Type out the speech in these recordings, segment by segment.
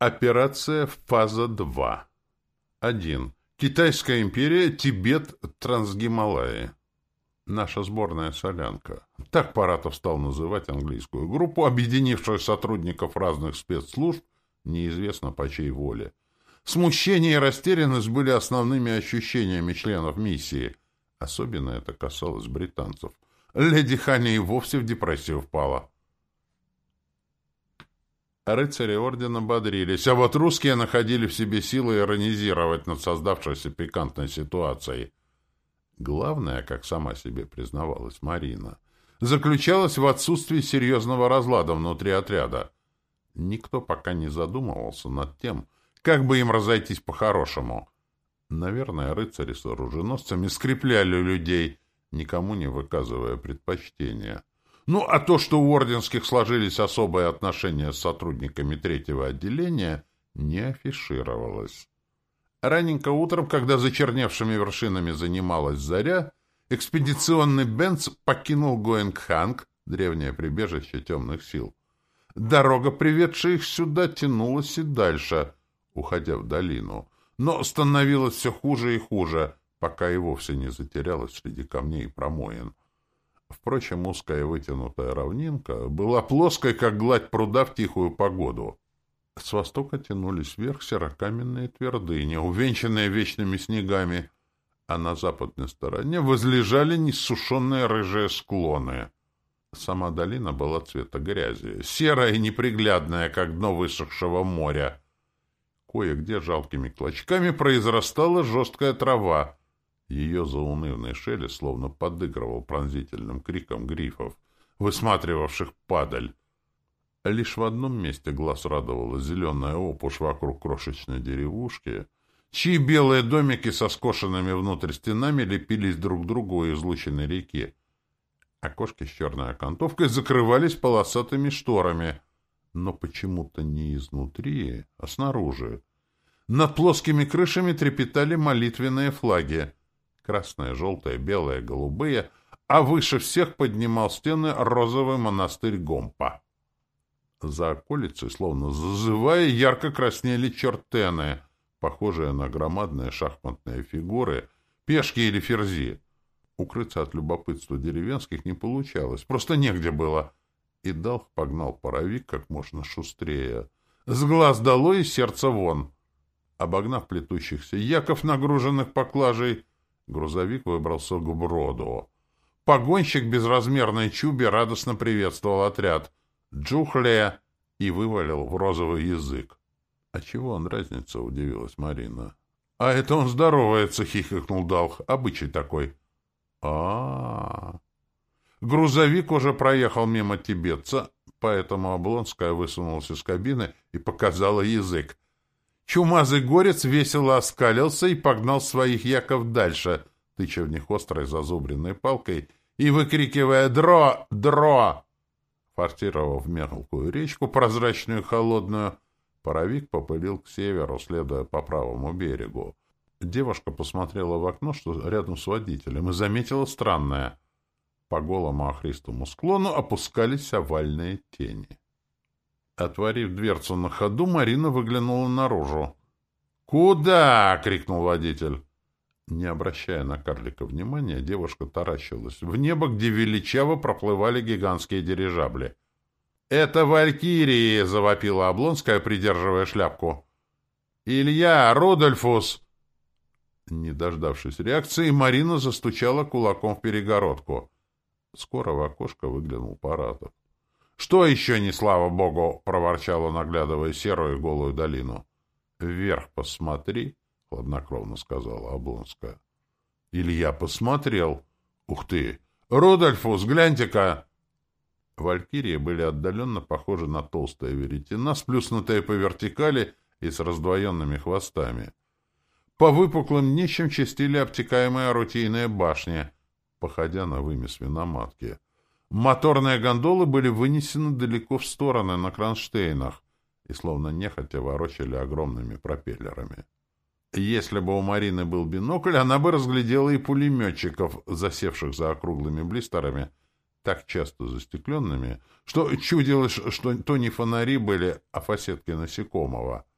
Операция «Фаза-2». 1. Китайская империя, Тибет, Трансгималаи. Наша сборная солянка. Так Паратов стал называть английскую группу, объединившую сотрудников разных спецслужб, неизвестно по чьей воле. Смущение и растерянность были основными ощущениями членов миссии. Особенно это касалось британцев. Леди Ханни и вовсе в депрессию впала. Рыцари ордена бодрились, а вот русские находили в себе силы иронизировать над создавшейся пикантной ситуацией. Главное, как сама себе признавалась Марина, заключалось в отсутствии серьезного разлада внутри отряда. Никто пока не задумывался над тем, как бы им разойтись по-хорошему. Наверное, рыцари с оруженосцами скрепляли людей, никому не выказывая предпочтения. Ну, а то, что у орденских сложились особые отношения с сотрудниками третьего отделения, не афишировалось. Раненько утром, когда зачерневшими вершинами занималась заря, экспедиционный Бенц покинул Гоингханг, древнее прибежище темных сил. Дорога, приведшая их сюда, тянулась и дальше, уходя в долину, но становилось все хуже и хуже, пока и вовсе не затерялась среди камней и промоин. Впрочем, узкая вытянутая равнинка была плоской, как гладь пруда в тихую погоду. С востока тянулись вверх серокаменные твердыни, увенчанные вечными снегами, а на западной стороне возлежали несушенные рыжие склоны. Сама долина была цвета грязи, серая и неприглядная, как дно высохшего моря. Кое-где жалкими клочками произрастала жесткая трава, ее заунывный шелест словно подыгрывал пронзительным криком грифов, высматривавших падаль. Лишь в одном месте глаз радовала зеленая опушь вокруг крошечной деревушки, чьи белые домики со скошенными внутрь стенами лепились друг к другу у излученной реки. Окошки с черной окантовкой закрывались полосатыми шторами, но почему-то не изнутри, а снаружи. Над плоскими крышами трепетали молитвенные флаги — красные, желтые, белые, голубые, а выше всех поднимал стены розовый монастырь Гомпа. За околицей, словно зазывая, ярко краснели чертены, похожие на громадные шахматные фигуры, пешки или ферзи. Укрыться от любопытства деревенских не получалось, просто негде было. И Далх погнал паровик как можно шустрее. С глаз долой и сердце вон. Обогнав плетущихся яков, нагруженных поклажей, Грузовик выбрался к броду. Погонщик безразмерной чуби радостно приветствовал отряд. «Джухле!» и вывалил в розовый язык. «А чего он разница?» — удивилась Марина. «А это он здоровается!» — хихикнул Далх. «Обычай такой». А, -а, а Грузовик уже проехал мимо тибетца, поэтому Облонская высунулась из кабины и показала язык. Чумазый горец весело оскалился и погнал своих яков дальше, тыча в них острой зазубренной палкой и выкрикивая «Дро! Дро!». Фортировав мелкую речку, прозрачную и холодную, паровик попылил к северу, следуя по правому берегу. Девушка посмотрела в окно, что рядом с водителем, и заметила странное. По голому охристому склону опускались овальные тени. Отворив дверцу на ходу, Марина выглянула наружу. «Куда?» — крикнул водитель. Не обращая на карлика внимания, девушка таращилась в небо, где величаво проплывали гигантские дирижабли. «Это Валькирии!» — завопила Облонская, придерживая шляпку. «Илья! Рудольфус!» Не дождавшись реакции, Марина застучала кулаком в перегородку. Скоро в окошко выглянул Паратов. «Что еще не слава богу?» — проворчал он, оглядывая серую голую долину. «Вверх посмотри», — хладнокровно сказала Облонская. Илья посмотрел. «Ух ты! Рудольфус, гляньте-ка!» Валькирии были отдаленно похожи на толстое веретена, сплюснутые по вертикали и с раздвоенными хвостами. По выпуклым нищим чистили обтекаемые орудийные башни, походя на вымес виноматки — Моторные гондолы были вынесены далеко в стороны на кронштейнах и словно нехотя ворочали огромными пропеллерами. Если бы у Марины был бинокль, она бы разглядела и пулеметчиков, засевших за округлыми блистерами, так часто застекленными, что чудилось, что то не фонари были, а фасетки насекомого —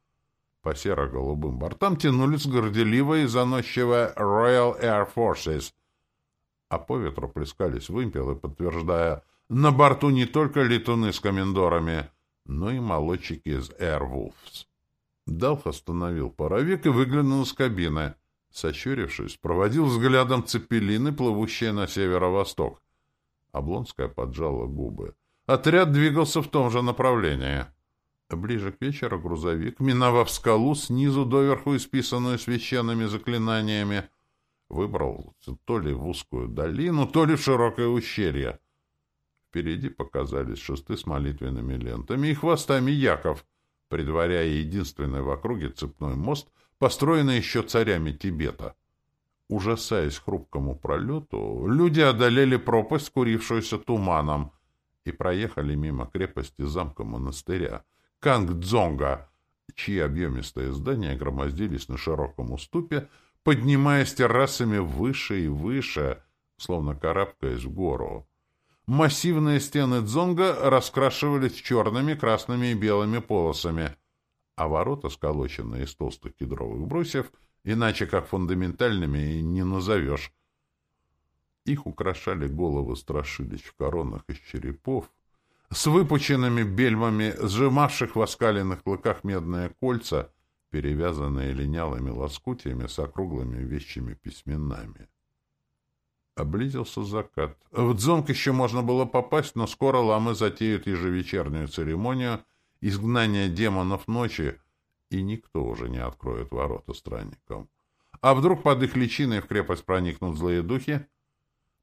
По серо-голубым бортам тянулись горделивые и заносчивые Royal Air Forces, а по ветру плескались вымпелы, подтверждая, на борту не только летуны с комендорами, но и молодчики из Airwolves. Далх остановил паровик и выглянул из кабины. Сощурившись, проводил взглядом цепелины, плывущие на северо-восток. Облонская поджала губы. Отряд двигался в том же направлении. Ближе к вечеру грузовик, миновав скалу, снизу доверху исписанную священными заклинаниями, выбрался то ли в узкую долину, то ли в широкое ущелье. Впереди показались шесты с молитвенными лентами и хвостами яков, предваряя единственный в округе цепной мост, построенный еще царями Тибета. Ужасаясь хрупкому пролету, люди одолели пропасть, курившуюся туманом, и проехали мимо крепости замка монастыря Канг-Дзонга, чьи объемистые здания громоздились на широком уступе, поднимаясь террасами выше и выше, словно карабкаясь в гору. Массивные стены дзонга раскрашивались черными, красными и белыми полосами, а ворота, сколоченные из толстых кедровых брусьев, иначе как фундаментальными и не назовешь. Их украшали головы страшилищ в коронах из черепов, с выпученными бельмами, сжимавших в оскаленных клыках медные кольца, перевязанные линялыми лоскутиями с округлыми вещими письменами. Облизился закат. В Дзонг еще можно было попасть, но скоро ламы затеют ежевечернюю церемонию изгнания демонов ночи, и никто уже не откроет ворота странникам. А вдруг под их личиной в крепость проникнут злые духи?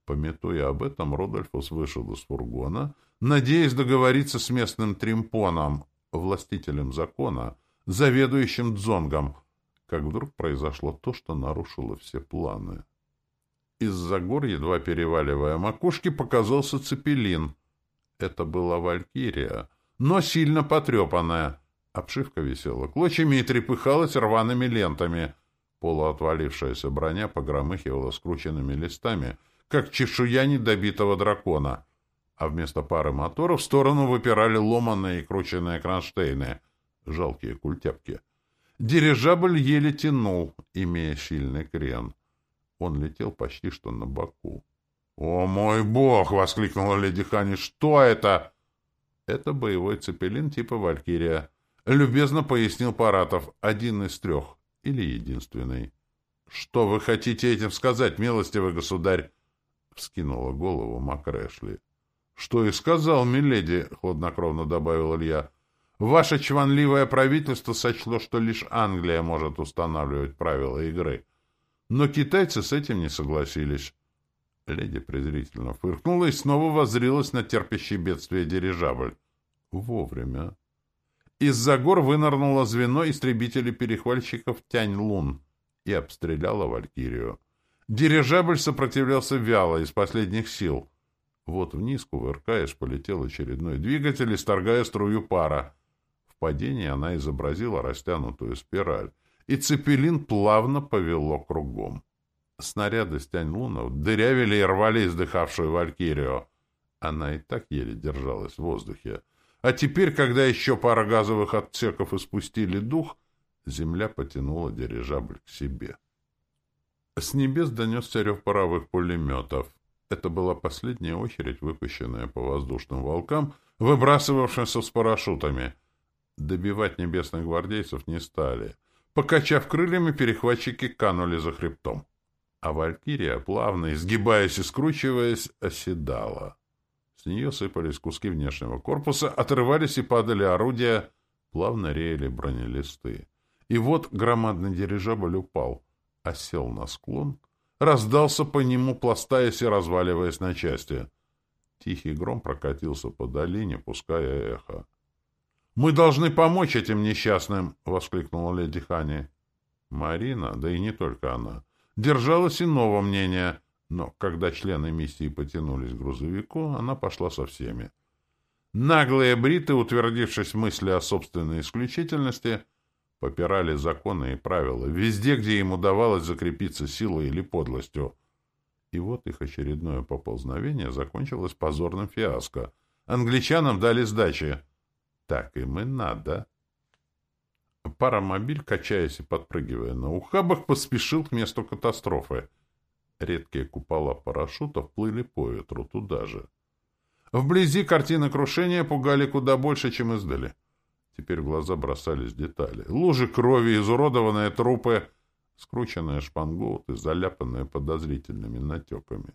Пометуя об этом, Родольфус вышел из фургона, надеясь договориться с местным тримпоном, властителем закона, заведующим дзонгом, как вдруг произошло то, что нарушило все планы. Из-за гор, едва переваливая макушки, показался цепелин. Это была валькирия, но сильно потрепанная. Обшивка висела клочьями и трепыхалась рваными лентами. Полуотвалившаяся броня погромыхивала скрученными листами, как чешуя недобитого дракона. А вместо пары моторов в сторону выпирали ломаные и крученные кронштейны, жалкие культяпки. Дирижабль еле тянул, имея сильный крен. Он летел почти что на боку. «О мой бог!» — воскликнула леди Хани. «Что это?» «Это боевой цепелин типа «Валькирия». Любезно пояснил Паратов. Один из трех. Или единственный. «Что вы хотите этим сказать, милостивый государь?» — вскинула голову Макрэшли. «Что и сказал, миледи», — хладнокровно добавил Илья. «Ваше чванливое правительство сочло, что лишь Англия может устанавливать правила игры». Но китайцы с этим не согласились. Леди презрительно фыркнула и снова воззрилась на терпящий бедствие дирижабль. Вовремя. Из-за гор вынырнуло звено истребителей-перехвальщиков Тянь-Лун и обстреляло Валькирию. Дирижабль сопротивлялся вяло, из последних сил. Вот вниз, кувыркаясь, полетел очередной двигатель, исторгая струю пара. Падении она изобразила растянутую спираль и цепелин плавно повело кругом. Снаряды стянь-лунов дырявили и рвали издыхавшую валькирию. Она и так еле держалась в воздухе. А теперь, когда еще пара газовых отсеков испустили дух, земля потянула дирижабль к себе. С небес донесся рев паровых пулеметов. Это была последняя очередь, выпущенная по воздушным волкам, выбрасывавшимся с парашютами. Добивать небесных гвардейцев не стали — Покачав крыльями, перехватчики канули за хребтом. А валькирия, плавно изгибаясь и скручиваясь, оседала. С нее сыпались куски внешнего корпуса, отрывались и падали орудия, плавно реяли бронелисты. И вот громадный дирижабль упал, осел на склон, раздался по нему, пластаясь и разваливаясь на части. Тихий гром прокатился по долине, пуская эхо. «Мы должны помочь этим несчастным!» — воскликнула леди Хани. Марина, да и не только она, держалась иного мнения, но когда члены миссии потянулись к грузовику, она пошла со всеми. Наглые бриты, утвердившись в мысли о собственной исключительности, попирали законы и правила везде, где им удавалось закрепиться силой или подлостью. И вот их очередное поползновение закончилось позорным фиаско. Англичанам дали сдачи. Так им и надо. Паромобиль, качаясь и подпрыгивая на ухабах, поспешил к месту катастрофы. Редкие купола парашютов плыли по ветру туда же. Вблизи картины крушения пугали куда больше, чем издали. Теперь в глаза бросались детали. Лужи крови, изуродованные трупы, скрученные шпангоуты, заляпанные подозрительными натеками.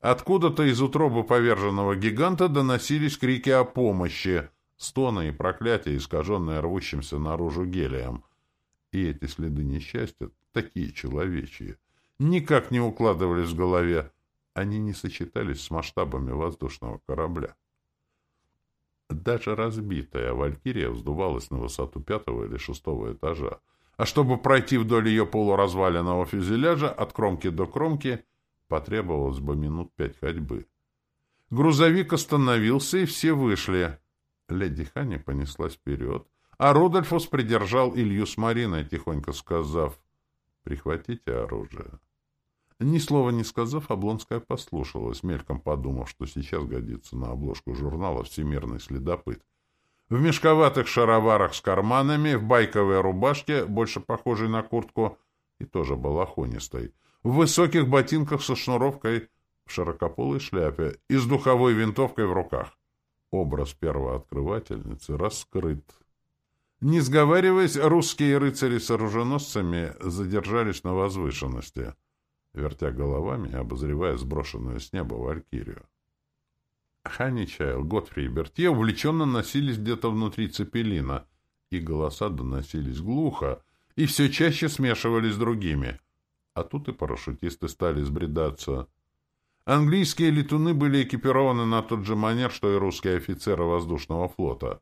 Откуда-то из утробы поверженного гиганта доносились крики о помощи, стоны и проклятия, искаженные рвущимся наружу гелием. И эти следы несчастья, такие человечьи, никак не укладывались в голове. Они не сочетались с масштабами воздушного корабля. Даже разбитая «Валькирия» вздувалась на высоту пятого или шестого этажа, а чтобы пройти вдоль ее полуразваленного фюзеляжа от кромки до кромки, потребовалось бы минут пять ходьбы. Грузовик остановился, и все вышли. Леди Ханни понеслась вперед, а Рудольфус придержал Илью с Мариной, тихонько сказав «Прихватите оружие». Ни слова не сказав, Облонская послушалась, мельком подумав, что сейчас годится на обложку журнала «Всемирный следопыт». В мешковатых шароварах с карманами, в байковой рубашке, больше похожей на куртку, и тоже балахонистой, в высоких ботинках со шнуровкой, в широкополой шляпе и с духовой винтовкой в руках. Образ первооткрывательницы раскрыт. Не сговариваясь, русские рыцари с оруженосцами задержались на возвышенности — вертя головами и обозревая сброшенную с неба Валькирию. Хани Чайл, Готфри и Бертье увлеченно носились где-то внутри цепелина, и голоса доносились глухо, и все чаще смешивались с другими. А тут и парашютисты стали сбредаться. Английские летуны были экипированы на тот же манер, что и русские офицеры воздушного флота.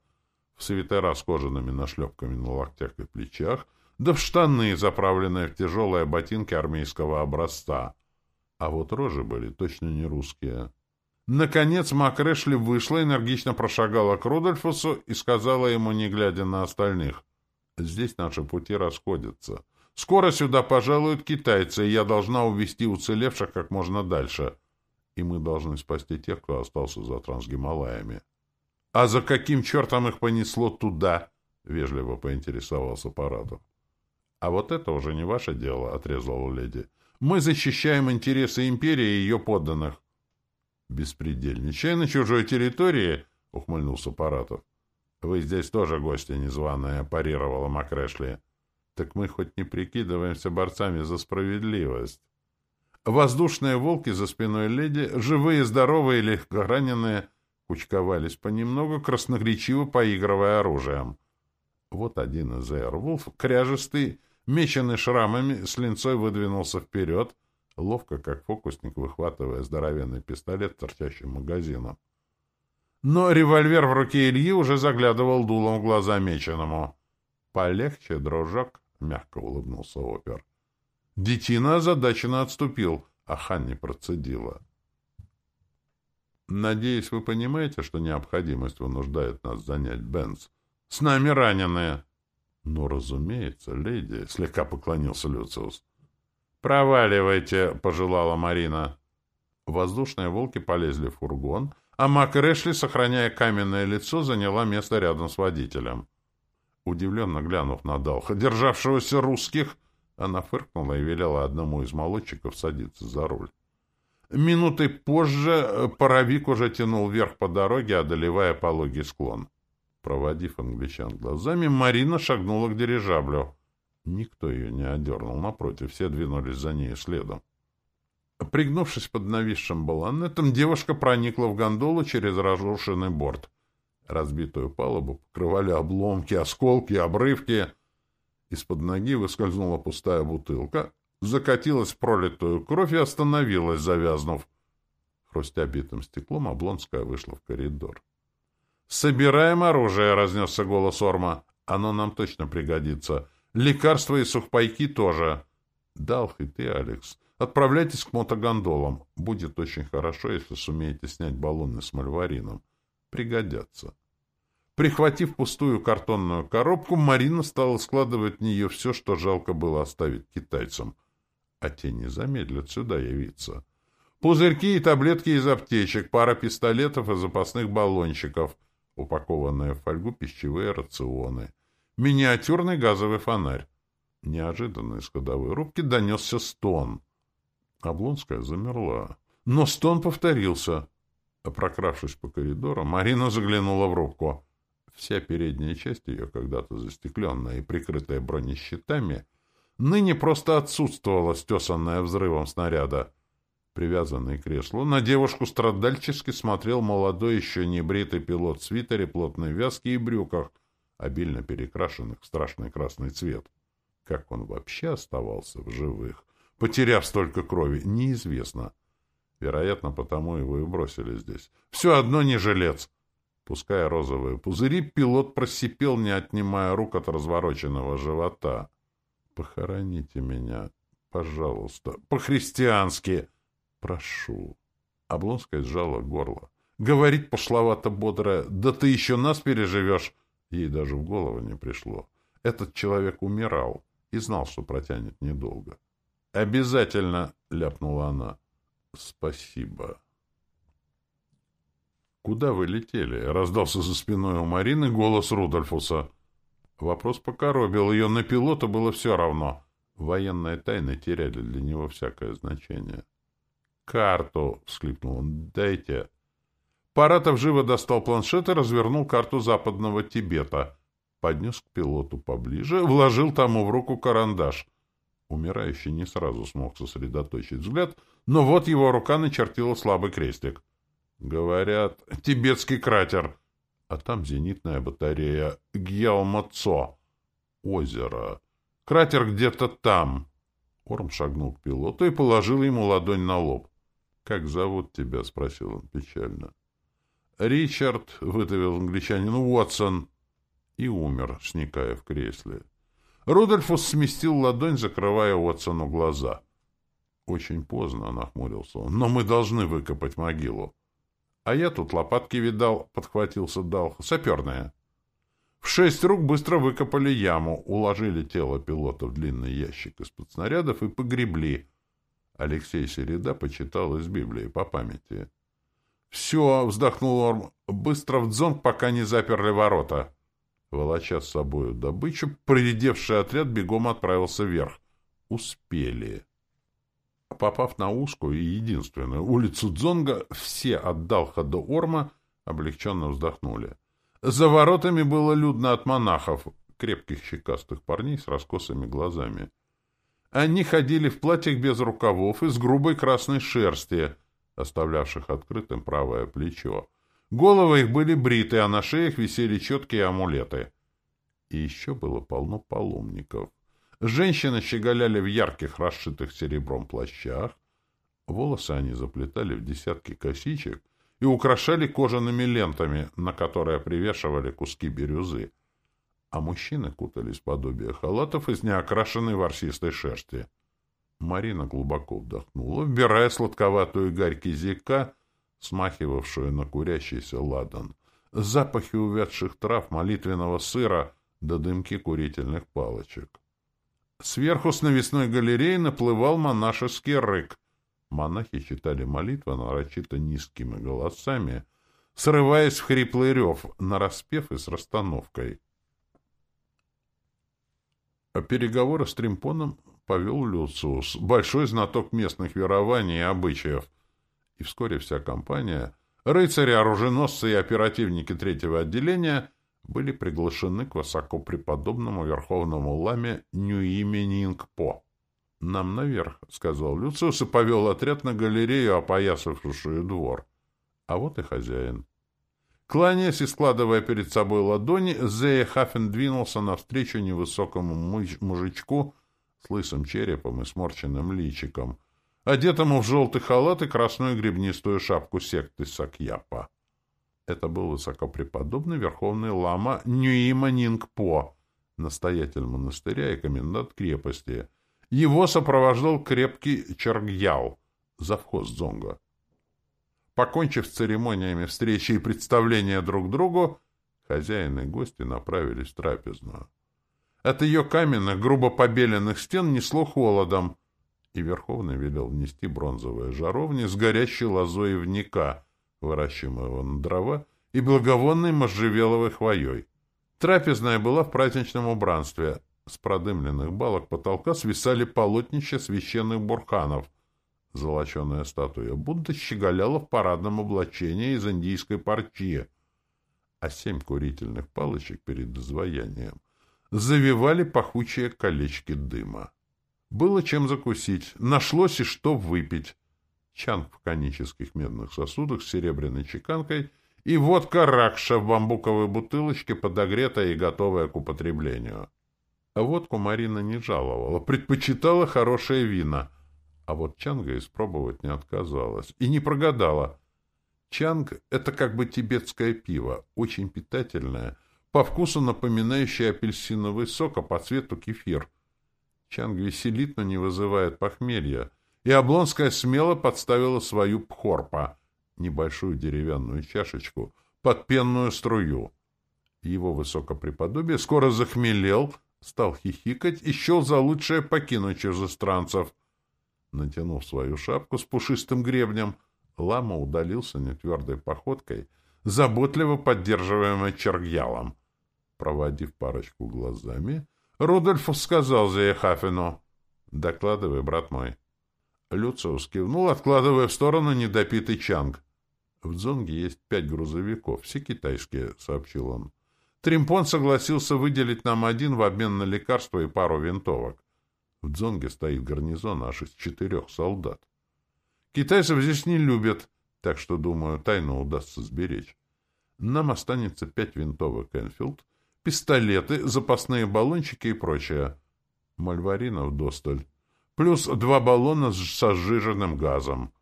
В свитера с кожаными нашлепками на локтях и плечах — да в штаны, заправленные в тяжелые ботинки армейского образца. А вот рожи были точно не русские. Наконец Макрэшли вышла, энергично прошагала к Рудольфусу и сказала ему, не глядя на остальных, «Здесь наши пути расходятся. Скоро сюда пожалуют китайцы, и я должна увести уцелевших как можно дальше. И мы должны спасти тех, кто остался за Трансгималаями». «А за каким чертом их понесло туда?» — вежливо поинтересовался Паратов. «А вот это уже не ваше дело», — отрезала леди. «Мы защищаем интересы империи и ее подданных». «Беспредельничая на чужой территории», — ухмыльнулся Паратов. «Вы здесь тоже гости незваные», — парировала Макрэшли. «Так мы хоть не прикидываемся борцами за справедливость». Воздушные волки за спиной леди, живые, здоровые, легко раненые, кучковались понемногу, красноречиво поигрывая оружием. Вот один из Эйрвулф, кряжестый, Меченый шрамами, с линцой выдвинулся вперед, ловко, как фокусник, выхватывая здоровенный пистолет торчащим магазином. Но револьвер в руке Ильи уже заглядывал дулом в глаза меченому. «Полегче, дружок», — мягко улыбнулся опер. Детина озадаченно отступил, а Ханни процедила. «Надеюсь, вы понимаете, что необходимость вынуждает нас занять Бенц. С нами раненые». — Ну, разумеется, леди, — слегка поклонился Люциус. — Проваливайте, — пожелала Марина. Воздушные волки полезли в фургон, а Мак Рэшли, сохраняя каменное лицо, заняла место рядом с водителем. Удивленно глянув на Далха, державшегося русских, она фыркнула и велела одному из молодчиков садиться за руль. Минуты позже паровик уже тянул вверх по дороге, одолевая пологий склон. Проводив англичан глазами, Марина шагнула к дирижаблю. Никто ее не одернул, напротив, все двинулись за ней следом. Пригнувшись под нависшим баланетом, девушка проникла в гондолу через разрушенный борт. Разбитую палубу покрывали обломки, осколки, обрывки. Из-под ноги выскользнула пустая бутылка, закатилась в пролитую кровь и остановилась, завязнув. Хрустя битым стеклом, Облонская вышла в коридор. «Собираем оружие», — разнесся голос Орма. «Оно нам точно пригодится. Лекарства и сухпайки тоже». «Далх и ты, Алекс, отправляйтесь к мотогондолам. Будет очень хорошо, если сумеете снять баллоны с мальварином. Пригодятся». Прихватив пустую картонную коробку, Марина стала складывать в нее все, что жалко было оставить китайцам. А те не замедлят сюда явиться. Пузырьки и таблетки из аптечек, пара пистолетов и запасных баллончиков — упакованные в фольгу пищевые рационы, миниатюрный газовый фонарь. Неожиданно из ходовой рубки донесся стон. Облонская замерла. Но стон повторился. Прокравшись по коридору, Марина заглянула в рубку. Вся передняя часть ее, когда-то застекленная и прикрытая бронещитами, ныне просто отсутствовала, стесанная взрывом снаряда. Привязанный к креслу, на девушку страдальчески смотрел молодой еще небритый пилот в свитере, плотной вязке и брюках, обильно перекрашенных в страшный красный цвет. Как он вообще оставался в живых, потеряв столько крови, неизвестно. Вероятно, потому его и бросили здесь. Все одно не жилец. Пуская розовые пузыри, пилот просипел, не отнимая рук от развороченного живота. «Похороните меня, пожалуйста, по-христиански, прошу». Облонская сжала горло. Говорить пошловато бодрое «Да ты еще нас переживешь!» Ей даже в голову не пришло. Этот человек умирал и знал, что протянет недолго. «Обязательно!» — ляпнула она. «Спасибо». «Куда вы летели?» — раздался за спиной у Марины голос Рудольфуса. Вопрос покоробил ее, на пилота было все равно. Военные тайны теряли для него всякое значение. «Карту!» — всхлипнул он. «Дайте!» Паратов живо достал планшет и развернул карту западного Тибета. Поднес к пилоту поближе, вложил тому в руку карандаш. Умирающий не сразу смог сосредоточить взгляд, но вот его рука начертила слабый крестик. Говорят, тибетский кратер. А там зенитная батарея Гьялмацо. Озеро. Кратер где-то там. Орм шагнул к пилоту и положил ему ладонь на лоб. — Как зовут тебя? — спросил он печально. — Ричард, — выдавил англичанин, — Уотсон. И умер, сникая в кресле. Рудольфус сместил ладонь, закрывая Уотсону глаза. Очень поздно, — нахмурился он, — но мы должны выкопать могилу. А я тут лопатки видал, — подхватился Далха, — саперная. В шесть рук быстро выкопали яму, уложили тело пилота в длинный ящик из-под снарядов и погребли. Алексей Середа почитал из Библии по памяти. — Все, — вздохнул Орм, — быстро в дзонг, пока не заперли ворота. Волоча с собою добычу, проредевший отряд бегом отправился вверх. Успели. Попав на узкую и единственную улицу Дзонга, все от Далха до Орма облегченно вздохнули. За воротами было людно от монахов, крепких щекастых парней с раскосыми глазами. Они ходили в платьях без рукавов из грубой красной шерсти, оставлявших открытым правое плечо. Головы их были бриты, а на шеях висели четкие амулеты. И еще было полно паломников. Женщины щеголяли в ярких, расшитых серебром плащах. Волосы они заплетали в десятки косичек и украшали кожаными лентами, на которые привешивали куски бирюзы. А мужчины кутались подобие халатов из неокрашенной ворсистой шерсти. Марина глубоко вдохнула, вбирая сладковатую гарь кизика, смахивавшую на курящийся ладан, запахи увядших трав, молитвенного сыра до дымки курительных палочек. Сверху с навесной галереи наплывал монашеский рык. Монахи читали молитвы нарочито низкими голосами, срываясь в хриплый рев, нараспев и с расстановкой. А переговоры с Тримпоном повел Люциус, большой знаток местных верований и обычаев — и вскоре вся компания, рыцари, оруженосцы и оперативники третьего отделения были приглашены к высокопреподобному верховному ламе Нюиме «Нам наверх», — сказал Люциус и повел отряд на галерею, опоясавшую двор. А вот и хозяин. Кланяясь и складывая перед собой ладони, Зея Хаффен двинулся навстречу невысокому мужичку с лысым черепом и сморченным личиком — одетому в желтый халат и красную гребнистую шапку секты Сакьяпа. Это был высокопреподобный верховный лама Нюима Нингпо, настоятель монастыря и комендант крепости. Его сопровождал крепкий Чаргьял, завхоз Дзонга. Покончив с церемониями встречи и представления друг другу, хозяин и гости направились в трапезную. От ее каменных, грубо побеленных стен несло холодом, и Верховный велел внести бронзовые жаровни с горящей лозой вника, выращиваемого на дрова, и благовонной можжевеловой хвоей. Трапезная была в праздничном убранстве. С продымленных балок потолка свисали полотнища священных бурханов. Золоченая статуя Будды щеголяла в парадном облачении из индийской парчи, а семь курительных палочек перед изваянием завивали пахучие колечки дыма. Было чем закусить, нашлось и что выпить. Чанг в конических медных сосудах с серебряной чеканкой и водка ракша в бамбуковой бутылочке, подогретая и готовая к употреблению. А водку Марина не жаловала, предпочитала хорошее вино. А вот Чанга испробовать не отказалась. И не прогадала. Чанг — это как бы тибетское пиво, очень питательное, по вкусу напоминающее апельсиновый сок, а по цвету кефир. Чанг веселит, но не вызывает похмелья. И Облонская смело подставила свою пхорпа, небольшую деревянную чашечку, под пенную струю. Его высокопреподобие скоро захмелел, стал хихикать и счел за лучшее покинуть чужестранцев. Натянув свою шапку с пушистым гребнем, лама удалился нетвердой походкой, заботливо поддерживаемой Чергьялом. Проводив парочку глазами, Рудольф сказал Зеехафену, «Докладывай, брат мой». Люциус кивнул, откладывая в сторону недопитый чанг. «В Дзонге есть пять грузовиков, все китайские», — сообщил он. Тримпон согласился выделить нам один в обмен на лекарства и пару винтовок. В Дзонге стоит гарнизон аж из четырех солдат. Китайцев здесь не любят, так что, думаю, тайну удастся сберечь. Нам останется пять винтовок Энфилд, пистолеты, запасные баллончики и прочее. Мальваринов досталь. Плюс два баллона со сжиженным газом.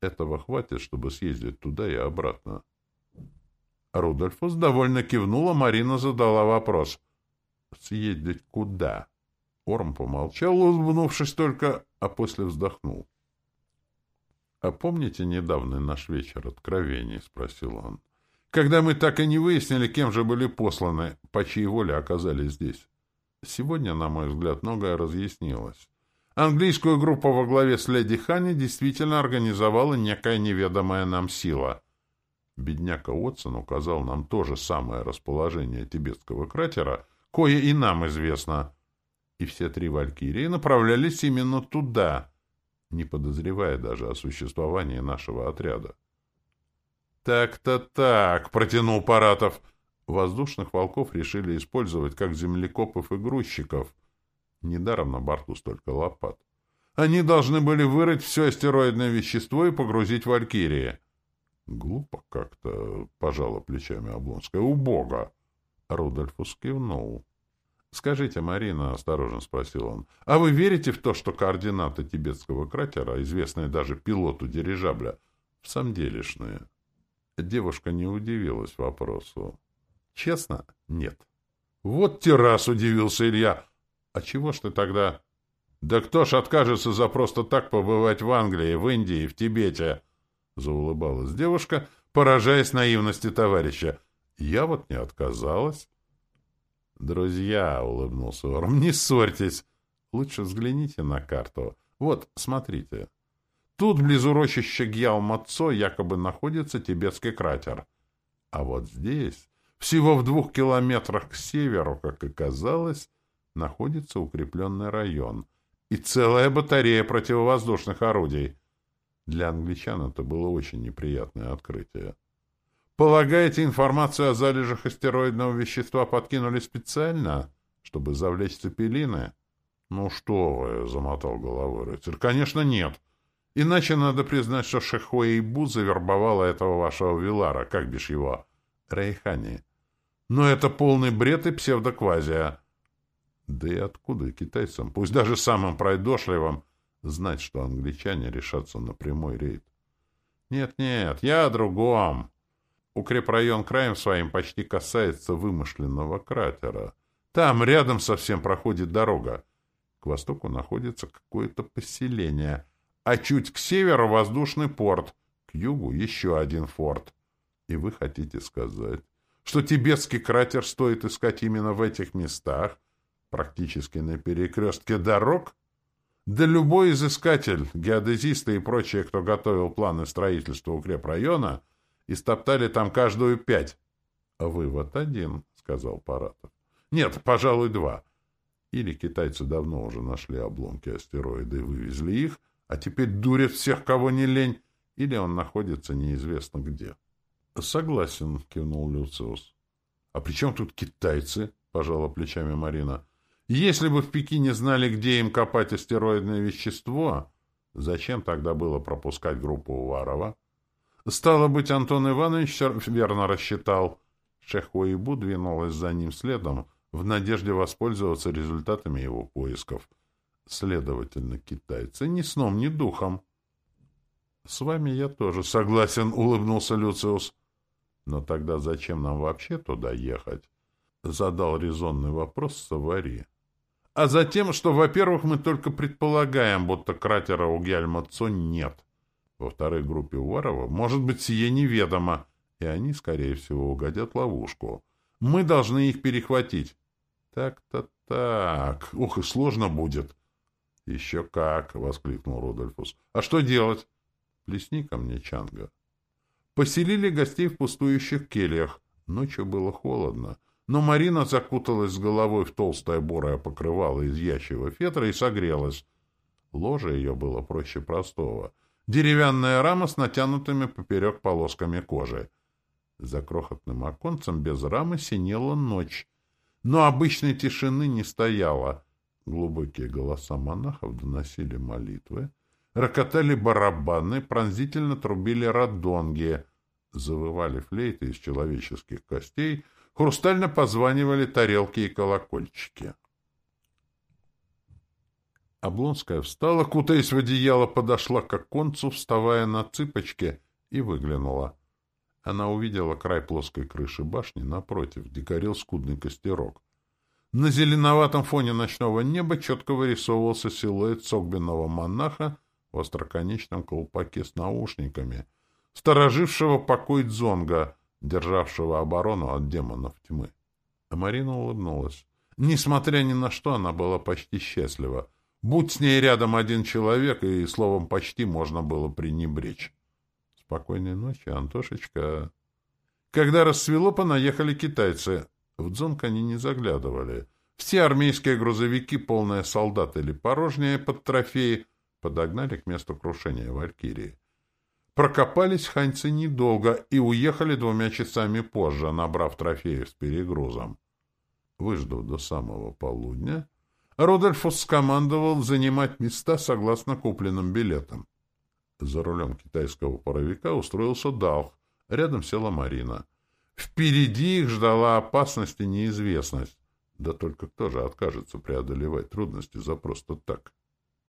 Этого хватит, чтобы съездить туда и обратно. Рудольфус довольно кивнула, Марина задала вопрос. «Съездить куда?» Орм помолчал, улыбнувшись только, а после вздохнул. «А помните недавний наш вечер откровений?» — спросил он. «Когда мы так и не выяснили, кем же были посланы, по чьей воле оказались здесь. Сегодня, на мой взгляд, многое разъяснилось. Английскую группу во главе с леди Ханни действительно организовала некая неведомая нам сила — Бедняка Отсон указал нам то же самое расположение тибетского кратера, кое и нам известно. И все три валькирии направлялись именно туда, не подозревая даже о существовании нашего отряда. «Так-то так», — протянул Паратов. Воздушных волков решили использовать как землекопов и грузчиков. Недаром на борту столько лопат. Они должны были вырыть все астероидное вещество и погрузить в Валькирии. Глупо как-то, пожала плечами Облонская. Убого. Рудольфус кивнул. «Скажите, Марина, — осторожно спросил он, — а вы верите в то, что координаты тибетского кратера, известные даже пилоту дирижабля, в самом делешные?» Девушка не удивилась вопросу. «Честно? Нет». «Вот те раз удивился Илья. А чего ж ты тогда...» «Да кто ж откажется за просто так побывать в Англии, в Индии, в Тибете?» — заулыбалась девушка, поражаясь наивности товарища. «Я вот не отказалась». «Друзья», — улыбнулся Орм, — «не ссорьтесь. Лучше взгляните на карту. Вот, смотрите. Тут, близ урочища Гьял-Мацо, якобы находится тибетский кратер. А вот здесь, всего в двух километрах к северу, как оказалось, находится укрепленный район и целая батарея противовоздушных орудий. Для англичан это было очень неприятное открытие. Полагаете, информацию о залежах астероидного вещества подкинули специально, чтобы завлечь цепелины? Ну что вы, — замотал головой рыцарь, — конечно, нет. Иначе надо признать, что Шехуэйбу завербовала этого вашего Вилара, как бишь его, Рейхани. Но это полный бред и псевдоквазия. Да и откуда китайцам, пусть даже самым пройдошливым, знать, что англичане решатся на прямой рейд. Нет-нет, я о другом. Укрепрайон краем своим почти касается вымышленного кратера. Там рядом совсем проходит дорога. К востоку находится какое-то поселение, а чуть к северу воздушный порт, к югу еще один форт. И вы хотите сказать, что тибетский кратер стоит искать именно в этих местах, практически на перекрестке дорог? Да любой изыскатель, геодезисты и прочие, кто готовил планы строительства укрепрайона, истоптали там каждую пять. — вывод один, — сказал Паратов. Нет, пожалуй, два. Или китайцы давно уже нашли обломки астероида и вывезли их, а теперь дурят всех, кого не лень, или он находится неизвестно где. — Согласен, — кивнул Люциус. — А при чем тут китайцы? — пожала плечами Марина. — Если бы в Пекине знали, где им копать астероидное вещество, зачем тогда было пропускать группу Уварова? Стало быть, Антон Иванович верно рассчитал. Шехуибу двинулась за ним следом, в надежде воспользоваться результатами его поисков. Следовательно, китайцы ни сном, ни духом. — С вами я тоже согласен, — улыбнулся Люциус. — Но тогда зачем нам вообще туда ехать? — задал резонный вопрос Савари. — А затем, что, во-первых, мы только предполагаем, будто кратера у Гяльмацо нет. Во-вторых, группе Уварова может быть сие неведомо, и они, скорее всего, угодят ловушку. Мы должны их перехватить. Так-то так. Ух, и сложно будет. — Еще как! — воскликнул Рудольфус. — А что делать? Плесни ко мне, Чанга. Поселили гостей в пустующих кельях. Ночью было холодно, но Марина закуталась с головой в толстое бурое покрывало из ящего фетра и согрелась. Ложе ее было проще простого. Деревянная рама с натянутыми поперек полосками кожи. За крохотным оконцем без рамы синела ночь. Но обычной тишины не стояло. Глубокие голоса монахов доносили молитвы, Рокотали барабаны, пронзительно трубили радонги, завывали флейты из человеческих костей, хрустально позванивали тарелки и колокольчики. Облонская встала, кутаясь в одеяло, подошла к оконцу, вставая на цыпочки, и выглянула. Она увидела край плоской крыши башни напротив, где горел скудный костерок. На зеленоватом фоне ночного неба четко вырисовывался силуэт согбенного монаха в остроконечном колпаке с наушниками, сторожившего покой Дзонга, державшего оборону от демонов тьмы. А Марина улыбнулась. Несмотря ни на что, она была почти счастлива. Будь с ней рядом один человек, и словом «почти» можно было пренебречь. Спокойной ночи, Антошечка. Когда рассвело, понаехали китайцы. В Дзонг они не заглядывали. Все армейские грузовики, полные солдат или порожние под трофеи, подогнали к месту крушения Валькирии. Прокопались ханьцы недолго и уехали двумя часами позже, набрав трофеев с перегрузом. Выждав до самого полудня, Рудольфус скомандовал занимать места согласно купленным билетам. За рулем китайского паровика устроился Далх, рядом села Марина. Впереди их ждала опасность и неизвестность. Да только кто же откажется преодолевать трудности за просто так? —